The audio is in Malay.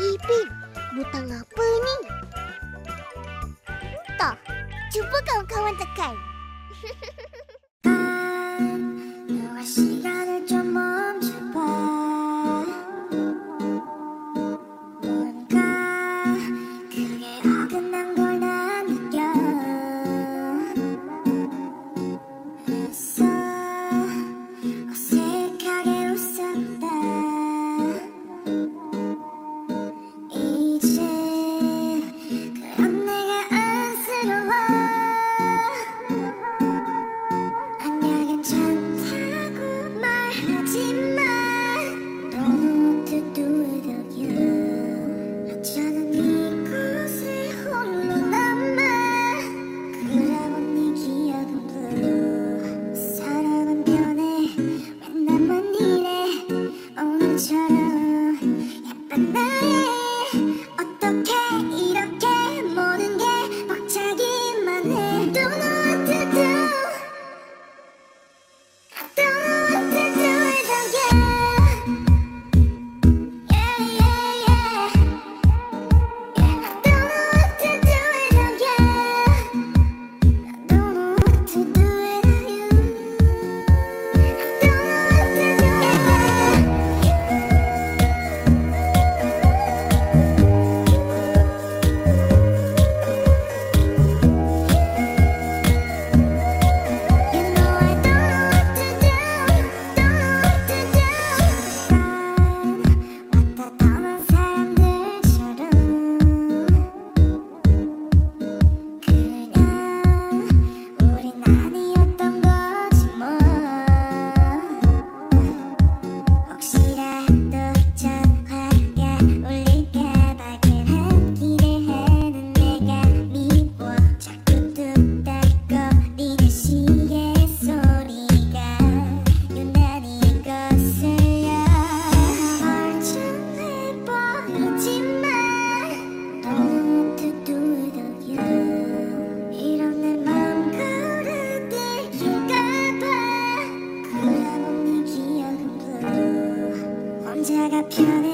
Ipin, butang apa ni? Entah. Cuba kawan-kawan tekan. Kan, 내가 변해